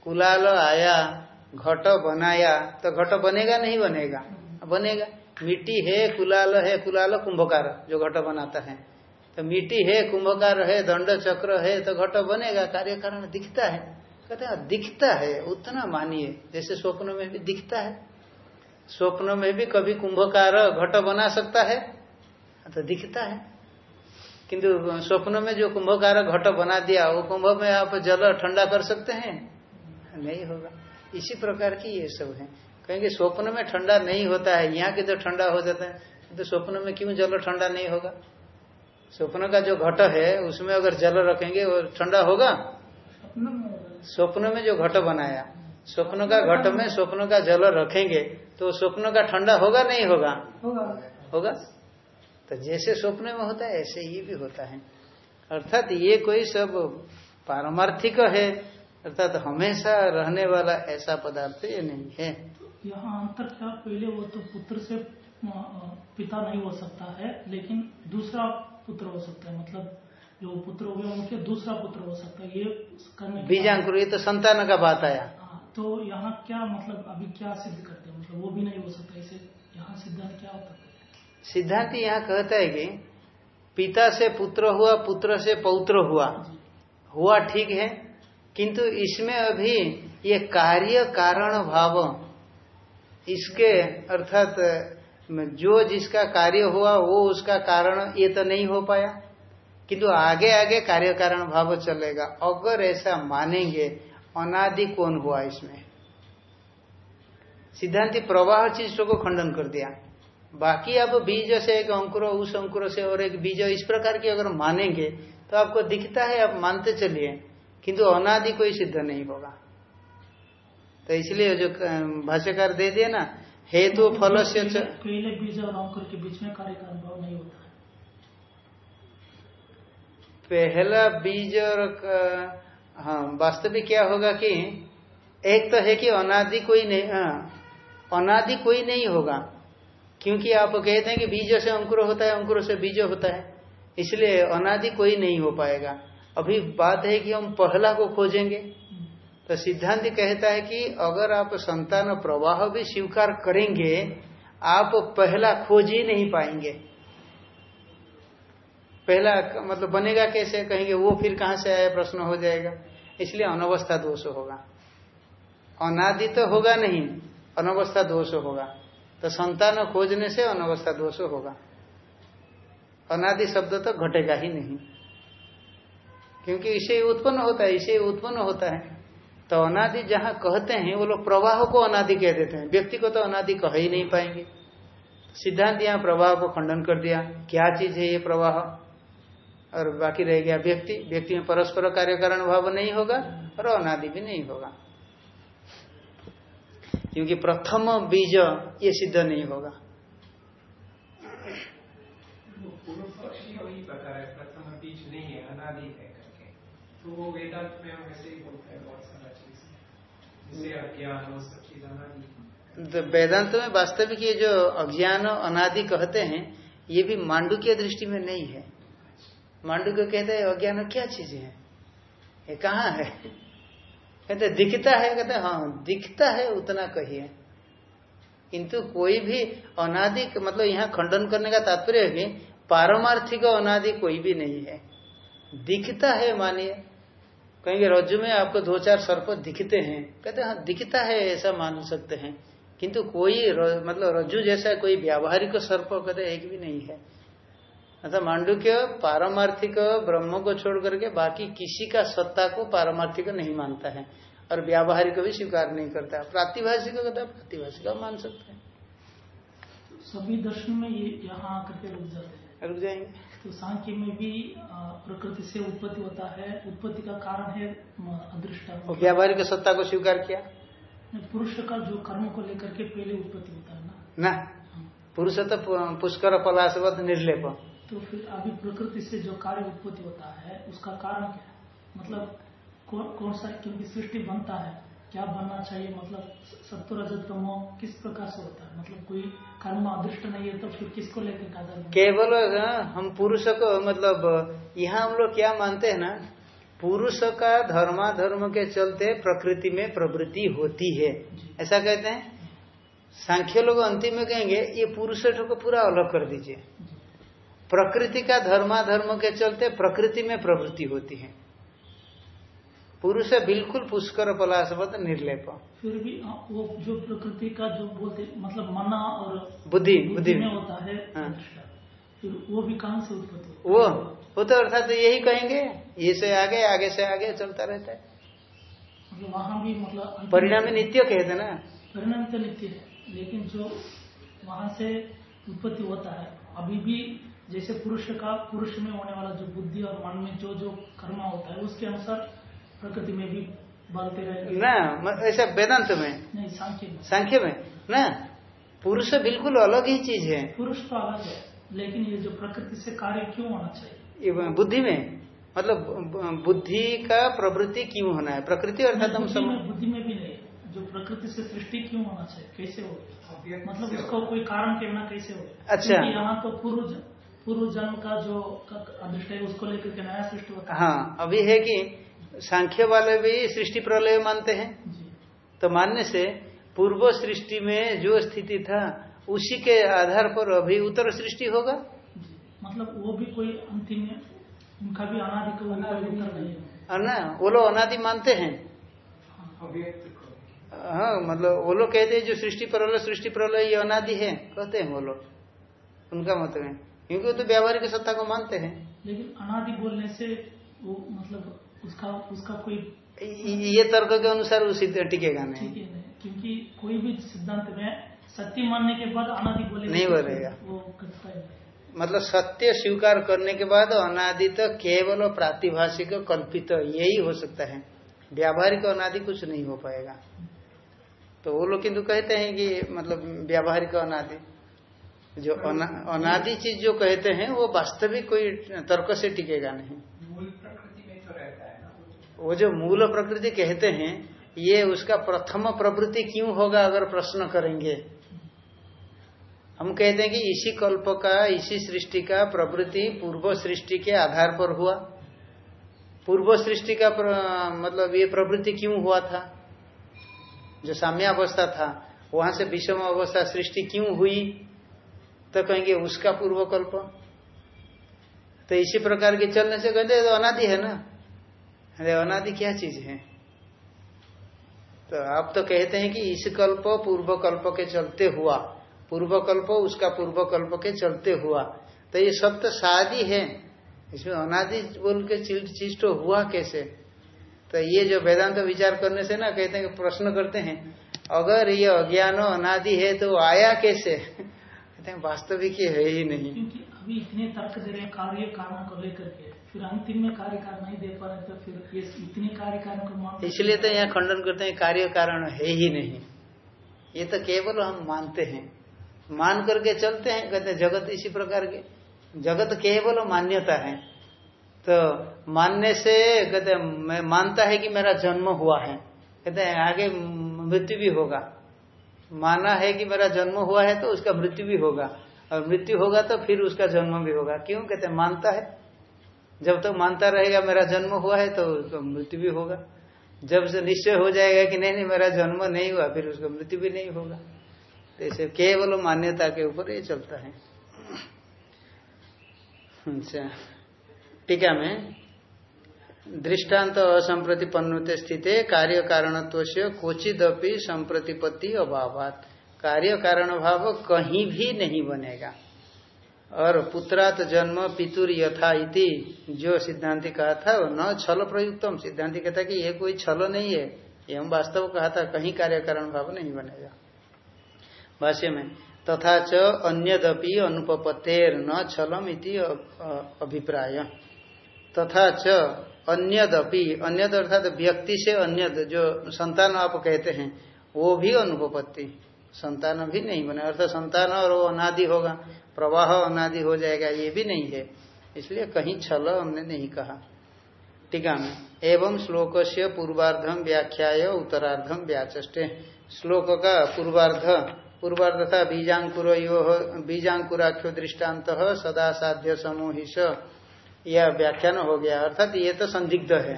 कुलाल आया, घट बनाया तो घट बनेगा नहीं बनेगा? बनेगा। मिट्टी है, कुलाल है, कुलाल कुंभकार, जो घट बनाता है। तो मिट्टी है, कुंभकार है, दंड चक्र है तो घट बनेगा कार्य कारण दिखता है। कहते हैं दिखता है, उतना मानिए। जैसे स्वप्न में भी दिखता है। स्वप्न में भी कभी कुंभकार घट बना सकता है तो दिखता है। किंतु स्वप्न में जो कुंभकार घट बना दिया वो कुंभ में आप जल ठंडा कर सकते हैं। नहीं होगा। इसी प्रकार की ये सब है। कहेंगे स्वप्न में ठंडा नहीं होता है यहाँ के जो ठंडा हो जाता है। तो स्वप्न में क्यों जल ठंडा नहीं होगा? स्वप्न का जो घट है उसमें अगर जल रखेंगे वो ठंडा होगा? स्वप्न में जो घट बनाया। स्वप्न का घट में स्वप्न का जल रखेंगे तो स्वप्न का ठंडा होगा नहीं होगा। होगा। तो जैसे स्वप्न में होता है ऐसे ही भी होता है। अर्थात ये कोई सब पारमार्थिक है। अर्थात हमेशा रहने वाला ऐसा पदार्थ ये नहीं है। यहाँ अंतर क्या? पहले वो तो पुत्र से पिता नहीं हो सकता है लेकिन दूसरा पुत्र हो सकता है। मतलब जो पुत्र हो गया उनके दूसरा पुत्र हो सकता है। ये करने बीजांकुर ये तो संतान का बात आया तो यहाँ क्या मतलब अभी क्या सिद्ध करते हैं? मतलब वो भी नहीं हो सकता इसे यहाँ सिद्धांत क्या होता है? सिद्धांत यहाँ कहता है कि पिता से पुत्र हुआ पुत्र से पौत्र हुआ। हुआ ठीक है किंतु इसमें अभी ये कार्य कारण भाव, इसके अर्थात, जो जिसका कार्य हुआ, वो उसका कारण ये तो नहीं हो पाया। किंतु आगे आगे कार्य कारण भाव चलेगा। अगर ऐसा मानेंगे, अनादि कौन हुआ इसमें? सिद्धांति प्रवाह चीज़ को खंडन कर दिया। बाकी आप बीज से एक अंकुर, उस अंकुर से और एक बीज, इस प्रकार की अगर मानेंगे तो आपको दिखता है, आप मानते चलिए। किंतु अनादि कोई सिद्ध नहीं होगा। तो इसलिए जो भाष्यकार दे दिए ना हेतु तो फल से पहले बीज और अंकुर के बीच में कार्य का नहीं होता। पहला बीज और हाँ वास्तविक क्या होगा कि एक तो है कि अनादि कोई नहीं हाँ, अनादि कोई नहीं होगा क्योंकि आप कहते हैं कि बीज से अंकुर होता है अंकुर से बीज होता है इसलिए अनादि कोई नहीं हो पाएगा। अभी बात है कि हम पहला को खोजेंगे। तो सिद्धांत कहता है कि अगर आप संतान प्रवाह भी स्वीकार करेंगे, आप पहला खोज ही नहीं पाएँगे। पहला मतलब बनेगा कैसे? कहेंगे, वो फिर कहाँ से आया? प्रश्न हो जाएगा। इसलिए अनवस्था दोष होगा। अनादि तो होगा नहीं, अनवस्था दोष होगा। तो संतान खोजने से अनवस्था दोष होगा। अनादि शब्द तो घटेगा ही नहीं। क्योंकि इसे उत्पन्न होता है, इसे उत्पन्न होता है। तो अनादि जहाँ कहते हैं, वो लोग प्रवाह को अनादि कह देते हैं। व्यक्ति को तो अनादि कह ही नहीं पाएँगे। सिद्धांत यहाँ प्रवाह को खंडन कर दिया। क्या चीज़ है ये प्रवाह? और बाकी रह गया व्यक्ति। व्यक्ति में परस्पर कार्य कारण भाव नहीं होगा और अनादि भी नहीं होगा। क्योंकि प्रथम बीज ये सिद्ध नहीं होगा। तो वो वेदांत में वास्तविक ये जो अज्ञान अनादि कहते हैं, ये भी मांडू की दृष्टि में नहीं है। मांडू को कहते हैं, अज्ञान क्या चीज़ है? ये कहाँ है? कहते दिखता है, कहते हाँ दिखता है, उतना कहिए। किंतु कोई भी अनादि मतलब यहाँ खंडन करने का तात्पर्य है पारमार्थिक अनादि कोई भी नहीं है। दिखता है मानिए कहेंगे रज्जु में आपको दो चार सर्प दिखते हैं। कहते हैं हाँ दिखता है ऐसा मान सकते हैं। किंतु कोई मतलब रज्जु जैसा कोई व्यावहारिक सर्प कहते एक भी नहीं है। अर्थात मांडुक्य पारमार्थिक ब्रह्म को छोड़ करके बाकी किसी का सत्ता को पारमार्थिक नहीं मानता है और व्यावहारिक भी स्वीकार नहीं करता। प्रातिभाषिक कहता है प्रातिभाषिक मान सकते हैं। सभी दर्शन में ये यहाँ आकर के रुक जाते हैं। रुक जाएँगे। तो सांख्य में भी प्रकृति से उत्पत्ति होता है। उत्पत्ति का कारण है अदृष्ट। व्यावहारिक सत्ता को स्वीकार किया? पुरुष का जो कर्म को लेकर के पहले उत्पत्ति होता है ना। ना। पुरुष तो पुष्कर पलाशवत निर्लेप। तो फिर अभी प्रकृति से जो कार्य उत्पत्ति होता है उसका कारण क्या है? मतलब कौन कौन सा क्योंकि सृष्टि बनता है। क्या बनना चाहिए? मतलब रजत तमो किस प्रकार से होता है? मतलब कोई कर्म अदृष्ट नहीं है तो फिर किसको लेकर केवल हम पुरुष को मतलब यहाँ हम लोग क्या मानते हैं ना? पुरुष का धर्माधर्म के चलते प्रकृति में प्रवृत्ति होती है। ऐसा कहते हैं? सांख्य लोग अंतिम में कहेंगे ये पुरुष को पूरा अलग कर दीजिए। प्रकृति का धर्माधर्म के चलते प्रकृति में प्रवृत्ति होती है। पुरुष बिल्कुल पुष्कर पलाशवत निर्लेप। फिर भी वो जो प्रकृति का जो बोलते मतलब मना और बुद्धि बुद्धि में होता है हाँ। फिर वो भी कहाँ से उत्पत्ति वो वो तो अर्थात यही कहेंगे ये से आगे आगे से आगे चलता रहता है। मतलब वहाँ भी मतलब परिणाम नित्य कहते ना। परिणाम तो नित्य है लेकिन जो वहाँ से उत्पत्ति होता है अभी भी जैसे पुरुष का पुरुष में होने वाला जो बुद्धि और मन में जो जो कर्म होता है उसके अनुसार प्रकृति में भी बढ़ते रहे। ना ऐसा वेदांत में? नहीं सांख्य में। सांख्य ना पुरुष बिल्कुल अलग ही चीज़ है। पुरुष तो अलग है लेकिन ये जो प्रकृति से कार्य क्यों होना चाहिए? बुद्धि में? मतलब बुद्धि का प्रवृत्ति क्यों होना है? प्रकृति अर्थात हम सब बुद्धि में भी नहीं। जो प्रकृति से सृष्टि क्यों होना चाहिए? कैसे हो? मतलब उसको कोई कारण कहना कैसे हो? अच्छा। यहाँ तो पूर्व पूर्व जन्म का जो अदृष्ट है उसको लेकर के नया सृष्टि होता है। हाँ अभी है कि सांख्य वाले भी सृष्टि प्रलय मानते हैं। तो मानने से पूर्व सृष्टि में जो स्थिति था उसी के आधार पर अभी उत्तर सृष्टि होगा। मतलब वो भी कोई अंतिम उनका भी अनादि का नहीं। है। ना वो लोग अनादि मानते हैं। हाँ। मतलब वो लोग कहते हैं जो सृष्टि प्रलय सृष्टि प्रलय ये अनादि है। कहते हैं वो लोग। उनका मत है। क्योंकि वो तो व्यावहारिक सत्ता को मानते हैं। लेकिन अनादि बोलने से वो मतलब उसका उसका कोई ये तर्क के अनुसार उसी टिकेगा नहीं। क्योंकि कोई भी सिद्धांत में सत्य मानने के बाद अनादि बोले नहीं बोलेगा। वो मतलब सत्य स्वीकार करने के बाद अनादि तो केवल प्रातिभाषिक कल्पित यही हो सकता है। व्यावहारिक अनादि कुछ नहीं हो पाएगा। तो वो लोग किंतु कहते हैं कि मतलब व्यावहारिक अनादि जो अनादि चीज़ जो कहते हैं वो वास्तविक कोई तर्क से टिकेगा नहीं मूल प्रकृति में तो रहता है ना वो जो मूल प्रकृति कहते हैं ये उसका प्रथम प्रवृत्ति क्यों होगा अगर प्रश्न करेंगे? हम कहते हैं कि इसी कल्प का इसी सृष्टि का प्रवृत्ति पूर्व सृष्टि के आधार पर हुआ। पूर्व सृष्टि का प्र, मतलब ये प्रवृत्ति क्यों हुआ था? जो साम्यावस्था था वहाँ से विषम अवस्था सृष्टि क्यों हुई? तो कहेंगे उसका पूर्व कल्प तो इसी प्रकार के चलने से कहते तो अनादि है ना? अरे अनादि क्या चीज़ है? तो आप तो कहते हैं कि इस कल्प पूर्व कल्प के चलते हुआ पूर्व कल्प उसका पूर्व कल्प के चलते हुआ। तो ये सब तो शादी है। इसमें अनादि बोल के चीज़ तो हुआ कैसे? तो ये जो वेदांत विचार करने से ना कहते हैं प्रश्न करते हैं, अगर ये अज्ञान अनादि है तो आया कैसे? कहते हैं, वास्तविक है ही नहीं। अभी इतने तर्क दे रहे कार्य, कारण को लेकर के। फिर अंतिम में कार्य कारण नहीं दे पा रहे तो फिर ये इतने कार्य कारण को मान इसलिए तो यहाँ खंडन करते हैं कार्य कारण है ही नहीं। ये तो केवल हम मानते हैं। मान करके चलते हैं कहते हैं जगत इसी प्रकार के। जगत केवल मान्यता है। तो मानने से कहते मैं मानता है कि मेरा जन्म हुआ है। कहते हैं आगे मृत्यु भी होगा। माना है कि मेरा जन्म हुआ है तो उसका मृत्यु भी होगा। और मृत्यु होगा तो फिर उसका जन्म भी होगा। क्यों? कहते हैं मानता है। जब तक तो मानता रहेगा मेरा जन्म हुआ है तो उसका मृत्यु भी होगा। जब से निश्चय हो जाएगा कि नहीं नहीं, मेरा जन्म नहीं हुआ, फिर उसका मृत्यु भी नहीं होगा। तो इसे केवल मान्यता के ऊपर ये चलता है। अच्छा टीका में दृष्टांत असंप्रतिपन्नुते स्थित कार्य कारणत्व से क्वचिदपि संप्रतिपत्ति अभाव कार्य कारण भाव कहीं भी नहीं बनेगा। और पुत्रात जन्म पितुर यथा इति, जो सिद्धांति कहा था न छल प्रयुक्तम। सिद्धांति कहता कि ये कोई छल नहीं है। ये हम वास्तव कहा था, कहीं कार्य कारण भाव नहीं बनेगा। भाष्य में, तथा च अन्यदपि अनुपतेर न छलम इति अभिप्राय। तथा च अन्यदपि, अन्यद अर्थात व्यक्ति से अन्यद, जो संतान आप कहते हैं, वो भी अनुपपत्ति। संतान भी नहीं बने। अर्थात संतान और वो अनादि होगा, प्रवाह अनादि हो जाएगा, ये भी नहीं है। इसलिए कहीं छल हमने नहीं कहा। टीका में, एवं श्लोक से पूर्वार्धम व्याख्याय उत्तरार्धम व्याचे श्लोक का पूर्वार्ध पूर्वार्ध था बीजाकुर बीजाकुराख्यो दृष्टांत सदा साध्य समूहिश। यह व्याख्यान हो गया। अर्थात ये तो संदिग्ध है।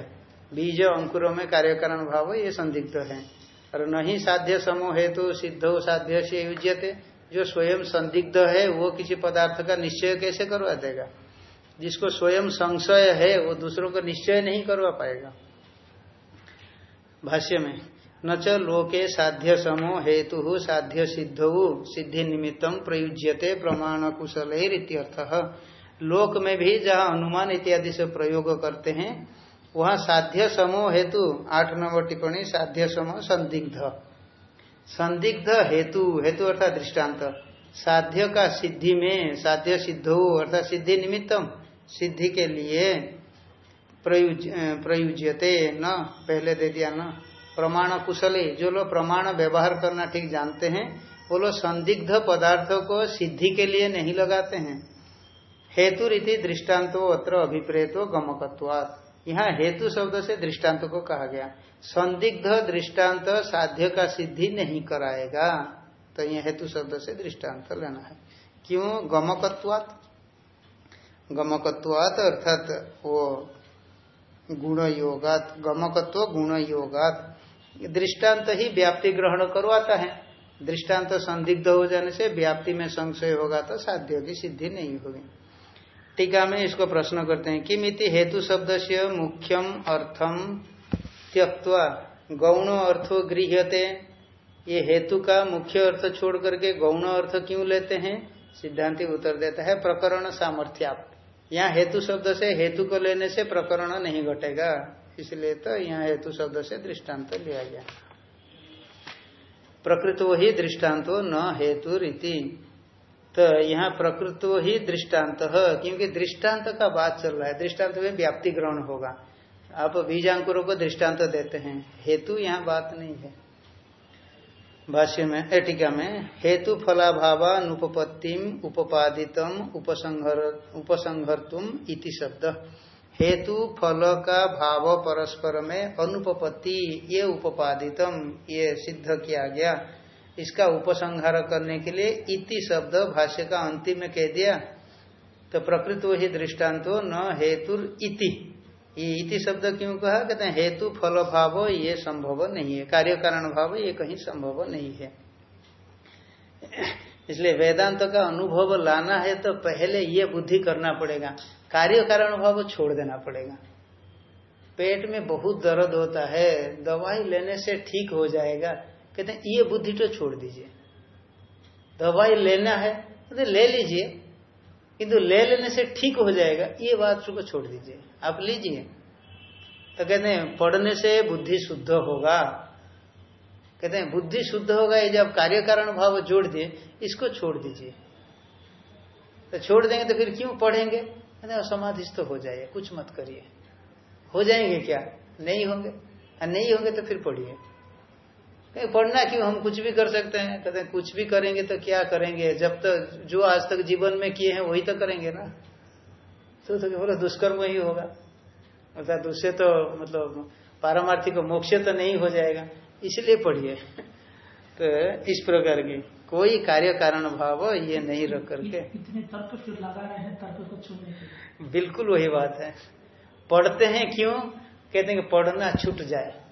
बीज अंकुरों में कार्यकरण भाव, ये संदिग्ध है। और नहीं साध्य समूह हेतु, सिद्ध साध्य से युज्यते। जो स्वयं संदिग्ध है, वो किसी पदार्थ का निश्चय कैसे करवा देगा? जिसको स्वयं संशय है, वो दूसरों को निश्चय नहीं करवा पाएगा। भाष्य में, न च लोके साध्य समो हेतु साध्य सिद्ध, सिद्धि निमित्तम प्रयुज्यते प्रमाण कुशल लोक में भी जहाँ अनुमान इत्यादि से प्रयोग करते हैं वहाँ साध्य समूह हेतु, आठ नंबर टिप्पणी, साध्य समूह संदिग्ध। संदिग्ध हेतु हेतु अर्थात दृष्टांत। साध्य का सिद्धि में, साध्य सिद्ध अर्थात सिद्धि निमित्तम, सिद्धि के लिए प्रयुज प्रयुज्यते, न, पहले दे दिया न। प्रमाण कुशली, जो लोग प्रमाण व्यवहार करना ठीक जानते हैं, वो लोग संदिग्ध पदार्थों को सिद्धि के लिए नहीं लगाते हैं। हेतु रीति दृष्टान्तो अत्र अभिप्रेतो गमकत्वात्। यहाँ हेतु शब्द से दृष्टांत को कहा गया। संदिग्ध दृष्टांत साध्य का सिद्धि नहीं कराएगा तो यह हेतु शब्द से दृष्टांत लेना है। क्यों? गमकत्वात। गमकत्वात अर्थात वो गुण योगात गमकत्व गुण योगात दृष्टांत ही व्याप्ति ग्रहण करवाता है। दृष्टांत संदिग्ध हो जाने से व्याप्ति में संशय होगा तो साध्य की सिद्धि नहीं होगी। टीका में इसको प्रश्न करते हैं, किमिति हेतु शब्द से मुख्यम अर्थम त्यक्वा गौण अर्थो गृहते ये हेतु का मुख्य अर्थ छोड़ करके गौण अर्थ क्यों लेते हैं? सिद्धांति उत्तर देता है, प्रकरण सामर्थ्याप यहाँ हेतु शब्द से हेतु को लेने से प्रकरण नहीं घटेगा। इसलिए तो यहाँ हेतु शब्द से दृष्टांत लिया गया। प्रकृतो ही दृष्टान्तो न हेतु रीति। तो यहाँ प्रकृत ही दृष्टांत क्योंकि दृष्टांत का बात चल रहा है। दृष्टांत में व्याप्ति ग्रहण होगा। आप बीजांकुरों को दृष्टांत देते हैं। हेतु यहाँ बात नहीं है। भाष्य में, एटिका में, हेतु फलाभावानुपत्तिम उपादितम उपसंहर, उपसंहर्तुम इति शब्द। हेतु फल का भाव परस्पर में अनुपपत्ति, ये उपादितम ये सिद्ध किया गया। इसका उपसंहार करने के लिए इति शब्द भाष्य का अंतिम में कह दिया। तो प्रकृत ही दृष्टान्तो न हेतु इति। ये इति शब्द क्यों कहा? कहते हैं, हेतु फल भाव ये संभव नहीं है। कार्य कारण भाव ये कहीं संभव नहीं है। इसलिए वेदांत का अनुभव लाना है तो पहले ये बुद्धि करना पड़ेगा। कार्य कारण भाव छोड़ देना पड़ेगा। पेट में बहुत दर्द होता है, दवाई लेने से ठीक हो जाएगा। कहते हैं, ये बुद्धि तो छोड़ दीजिए। दवाई लेना है तो ले लीजिए। किंतु ले लेने से ठीक हो जाएगा, ये बात को छोड़ दीजिए। आप लीजिए। तो कहते हैं, पढ़ने से बुद्धि शुद्ध होगा। कहते हैं, बुद्धि शुद्ध होगा, ये जब कार्य कारण भाव जोड़ दिए, इसको छोड़ दीजिए। तो छोड़ देंगे तो फिर क्यों पढ़ेंगे? कहते हैं समाधिस्थ तो हो जाए कुछ मत करिए। हो जाएँगे क्या? नहीं होंगे। नहीं होंगे तो फिर पढ़िए। पढ़ना क्यों? हम कुछ भी कर सकते हैं। कहते हैं कुछ भी करेंगे तो क्या करेंगे? जब तक तो जो आज तक जीवन में किए हैं वही तो करेंगे ना। तो, तो बोले दुष्कर्म ही होगा। अर्थात उससे तो मतलब पारमार्थिक मोक्ष तो नहीं हो जाएगा। इसलिए पढ़िए। तो इस प्रकार की कोई कार्य कारण भाव ये नहीं रख करके। इतने तर्क लगा रहे हैं तर्क को छोड़ने बिल्कुल वही बात है। पढ़ते हैं क्यों? कहते हैं कि पढ़ना छूट जाए।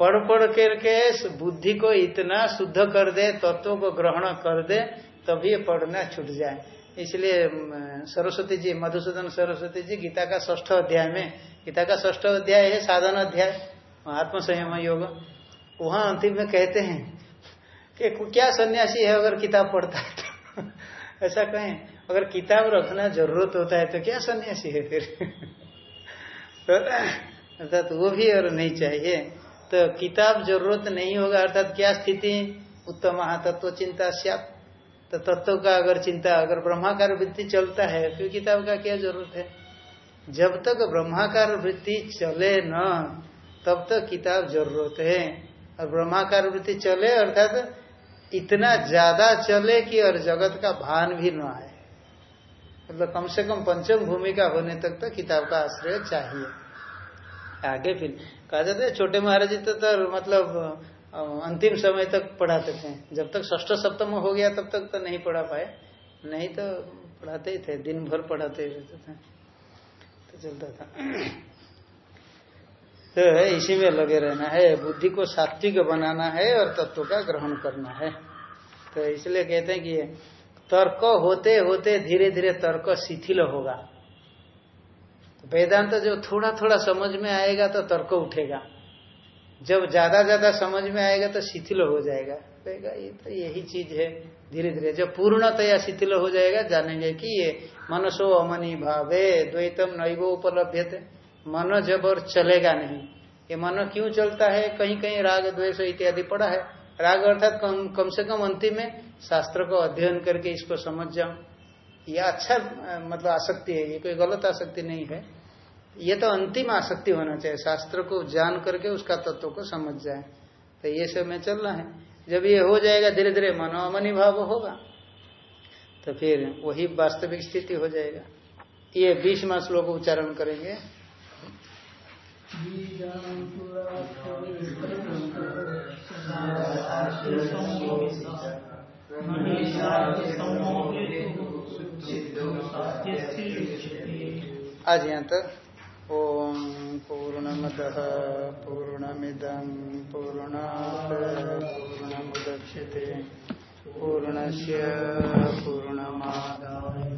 पढ़ पढ़ करके बुद्धि को इतना शुद्ध कर दे, तत्व को ग्रहण कर दे, तभी ये पढ़ना छूट जाए। इसलिए सरस्वती जी, मधुसूदन सरस्वती जी गीता का ष्ठ अध्याय में, गीता का ष्ठ अध्याय है साधन अध्याय आत्म संयम योग। वहाँ अंतिम में कहते हैं कि क्या सन्यासी है अगर किताब पढ़ता है तो? ऐसा कहें, अगर किताब रखना ज़रूरत होता है तो क्या सन्यासी है फिर? तो अर्थात वो भी और नहीं चाहिए। तो किताब ज़रूरत नहीं होगा, अर्थात क्या स्थिति? उत्तम तत्व चिंता श्याप तो तत्व का अगर चिंता, अगर ब्रह्माकार वृत्ति चलता है, फिर किताब का क्या ज़रूरत है? जब तक ब्रह्माकार वृत्ति चले न, तब तक किताब ज़रूरत है। और ब्रह्माकार वृत्ति चले, अर्थात इतना ज़्यादा चले कि और जगत का भान भी न आए। मतलब कम से कम पंचम भूमिका होने तक तो किताब का आश्रय चाहिए। आगे फिर। कहा जाता है छोटे महाराज जी तो, तो मतलब अंतिम समय तक पढ़ाते थे। जब तक ष्ठ सप्तम हो गया तब तक तो नहीं पढ़ा पाए। नहीं तो पढ़ाते ही थे दिन भर पढ़ाते ही रहते थे। तो चलता था। तो इसी में लगे रहना है। बुद्धि को सात्विक बनाना है और तत्व का ग्रहण करना है। तो इसलिए कहते हैं कि तर्क होते होते धीरे धीरे तर्क शिथिल होगा। तो वेदांत जो थोड़ा थोड़ा समझ में आएगा तो तर्क उठेगा। जब ज़्यादा ज़्यादा समझ में आएगा तो शिथिल हो जाएगा। कहेगा ये तो यही चीज़ है। धीरे धीरे जब पूर्णतया शिथिल हो जाएगा जानेंगे कि ये मनसो अमनी भावे द्वैतम नैव उपलब्ध थे मन जब और चलेगा नहीं। ये मन क्यों चलता है? कहीं कहीं राग द्वेष इत्यादि पड़ा है। राग अर्थात कम, कम से कम अंतिम में शास्त्र को अध्ययन करके इसको समझ जाऊँ। यह अच्छा मतलब आसक्ति है। ये कोई गलत आसक्ति नहीं है। ये तो अंतिम आसक्ति होना चाहिए। शास्त्र को जान करके उसका तत्व को समझ जाए। तो ये सब में चलना है। जब ये हो जाएगा धीरे धीरे मनोमनी भाव होगा तो फिर वही वास्तविक स्थिति हो जाएगा। ये बीस मास लोग उच्चारण करेंगे। आज यहाँ तक। ॐ पूर्णमद पूर्णमिदं पूर्णात् पूर्णश पूर्णस्य पूर्णमादाय